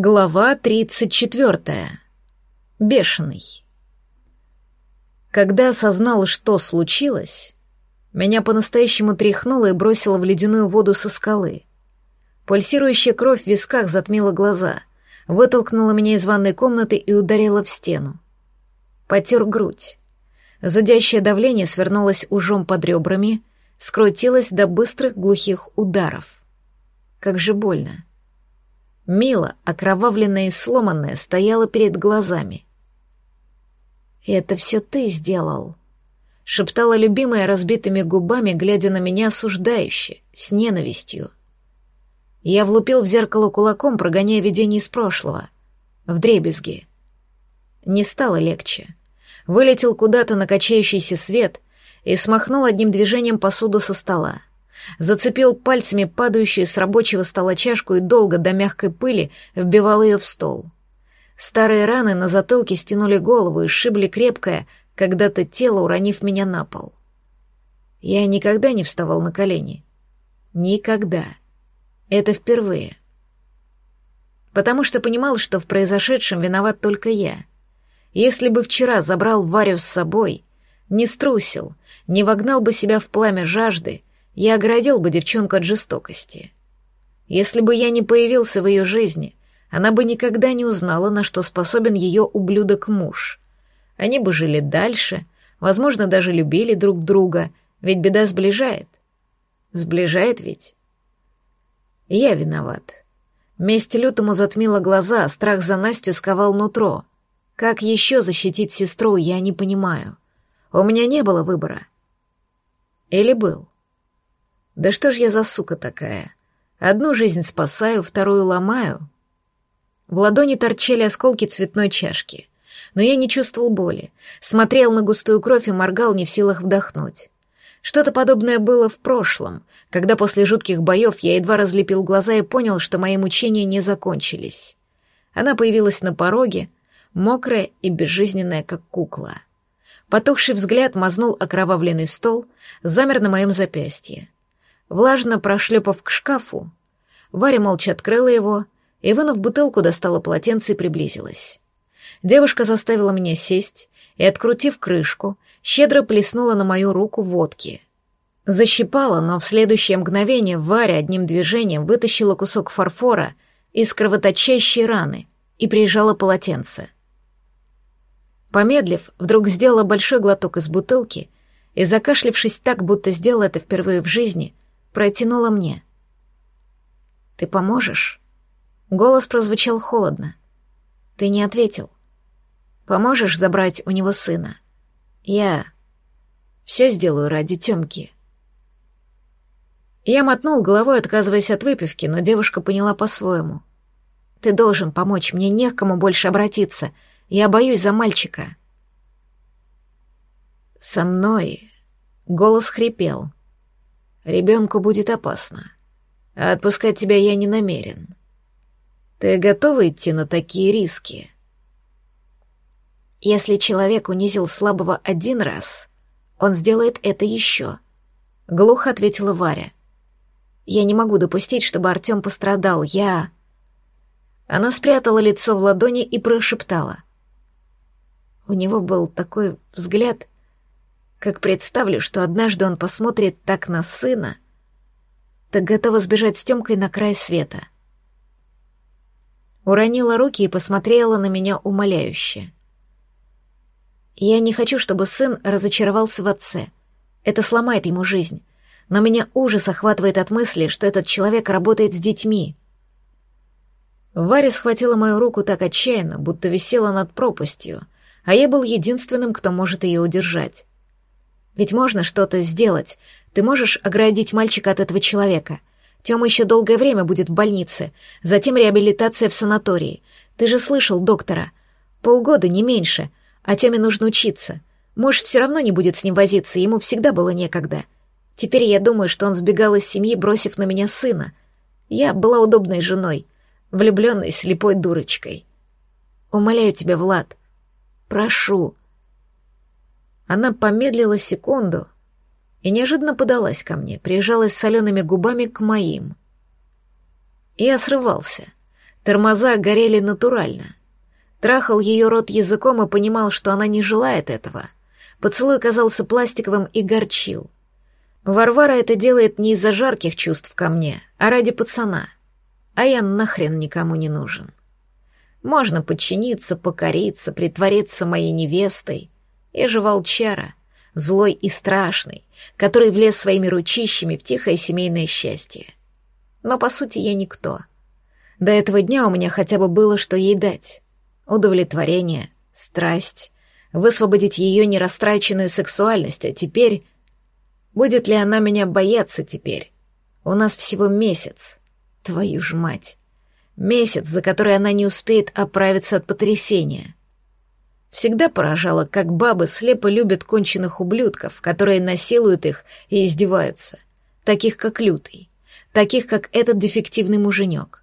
Глава 34. Бешеный. Когда осознал, что случилось, меня по-настоящему тряхнуло и бросило в ледяную воду со скалы. Пульсирующая кровь в висках затмила глаза, вытолкнула меня из ванной комнаты и ударила в стену. Потер грудь. Зудящее давление свернулось ужом под ребрами, скрутилось до быстрых глухих ударов. Как же больно. Мила, окровавленная и сломанная, стояла перед глазами. «И это все ты сделал», — шептала любимая разбитыми губами, глядя на меня осуждающе, с ненавистью. Я влупил в зеркало кулаком, прогоняя видение из прошлого. В дребезги. Не стало легче. Вылетел куда-то на качающийся свет и смахнул одним движением посуду со стола зацепил пальцами падающую с рабочего стола чашку и долго до мягкой пыли вбивал ее в стол. Старые раны на затылке стянули голову и сшибли крепкое, когда-то тело, уронив меня на пол. Я никогда не вставал на колени. Никогда. Это впервые. Потому что понимал, что в произошедшем виноват только я. Если бы вчера забрал Варю с собой, не струсил, не вогнал бы себя в пламя жажды, я оградил бы девчонку от жестокости. Если бы я не появился в ее жизни, она бы никогда не узнала, на что способен ее ублюдок-муж. Они бы жили дальше, возможно, даже любили друг друга, ведь беда сближает. Сближает ведь? Я виноват. Месть лютому затмила глаза, а страх за Настю сковал нутро. Как еще защитить сестру, я не понимаю. У меня не было выбора. Или был? Да что ж я за сука такая? Одну жизнь спасаю, вторую ломаю. В ладони торчали осколки цветной чашки. Но я не чувствовал боли. Смотрел на густую кровь и моргал, не в силах вдохнуть. Что-то подобное было в прошлом, когда после жутких боев я едва разлепил глаза и понял, что мои мучения не закончились. Она появилась на пороге, мокрая и безжизненная, как кукла. Потухший взгляд мазнул окровавленный стол, замер на моем запястье. Влажно прошлепав к шкафу, Варя молча открыла его и, вынув бутылку, достала полотенце и приблизилась. Девушка заставила меня сесть и, открутив крышку, щедро плеснула на мою руку водки. Защипала, но в следующее мгновение Варя одним движением вытащила кусок фарфора из кровоточащей раны и прижала полотенце. Помедлив, вдруг сделала большой глоток из бутылки и, закашлившись так, будто сделала это впервые в жизни, протянула мне. «Ты поможешь?» Голос прозвучал холодно. «Ты не ответил. Поможешь забрать у него сына? Я все сделаю ради Тёмки». Я мотнул головой, отказываясь от выпивки, но девушка поняла по-своему. «Ты должен помочь, мне не к кому больше обратиться. Я боюсь за мальчика». «Со мной...» — голос хрипел. Ребенку будет опасно. А отпускать тебя я не намерен. Ты готова идти на такие риски? Если человек унизил слабого один раз, он сделает это еще. Глухо ответила Варя. Я не могу допустить, чтобы Артем пострадал. Я... Она спрятала лицо в ладони и прошептала. У него был такой взгляд, как представлю, что однажды он посмотрит так на сына, так готова сбежать с Тёмкой на край света. Уронила руки и посмотрела на меня умоляюще. Я не хочу, чтобы сын разочаровался в отце. Это сломает ему жизнь. Но меня ужас охватывает от мысли, что этот человек работает с детьми. Варя схватила мою руку так отчаянно, будто висела над пропастью, а я был единственным, кто может ее удержать. Ведь можно что-то сделать. Ты можешь оградить мальчика от этого человека. Тёма еще долгое время будет в больнице, затем реабилитация в санатории. Ты же слышал доктора. Полгода, не меньше. А Тёме нужно учиться. Муж все равно не будет с ним возиться, ему всегда было некогда. Теперь я думаю, что он сбегал из семьи, бросив на меня сына. Я была удобной женой, влюбленной слепой дурочкой. Умоляю тебя, Влад. Прошу, она помедлила секунду и неожиданно подалась ко мне, прижалась солеными губами к моим. Я срывался, Тормоза горели натурально. Трахал ее рот языком и понимал, что она не желает этого. Поцелуй казался пластиковым и горчил. Варвара это делает не из-за жарких чувств ко мне, а ради пацана. А я нахрен никому не нужен. Можно подчиниться, покориться, притвориться моей невестой. Я же волчара, злой и страшный, который влез своими ручищами в тихое семейное счастье. Но, по сути, я никто. До этого дня у меня хотя бы было, что ей дать. Удовлетворение, страсть, высвободить ее нерастраченную сексуальность, а теперь... Будет ли она меня бояться теперь? У нас всего месяц. Твою ж мать. Месяц, за который она не успеет оправиться от потрясения. Всегда поражало, как бабы слепо любят конченых ублюдков, которые насилуют их и издеваются, таких как Лютый, таких как этот дефективный муженек.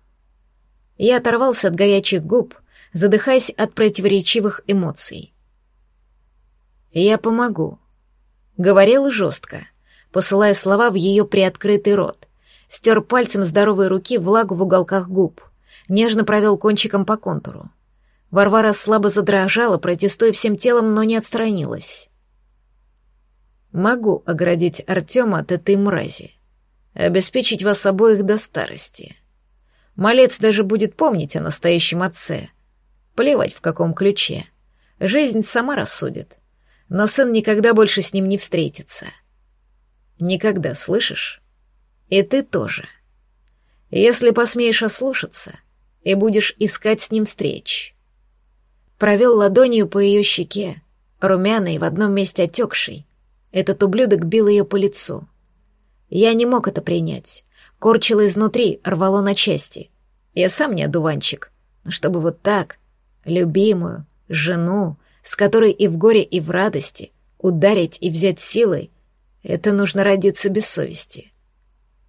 Я оторвался от горячих губ, задыхаясь от противоречивых эмоций. «Я помогу», — говорил жестко, посылая слова в ее приоткрытый рот, стер пальцем здоровой руки влагу в уголках губ, нежно провел кончиком по контуру. Варвара слабо задрожала, протестуя всем телом, но не отстранилась. «Могу оградить Артема от этой мрази, обеспечить вас обоих до старости. Малец даже будет помнить о настоящем отце. Плевать в каком ключе. Жизнь сама рассудит. Но сын никогда больше с ним не встретится. Никогда, слышишь? И ты тоже. Если посмеешь ослушаться и будешь искать с ним встреч, провел ладонью по ее щеке, румяной в одном месте отекшей. Этот ублюдок бил ее по лицу. Я не мог это принять. Корчило изнутри, рвало на части. Я сам не одуванчик, но чтобы вот так, любимую, жену, с которой и в горе, и в радости, ударить и взять силой, это нужно родиться без совести.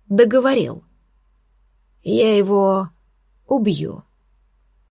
Договорил. Я его убью.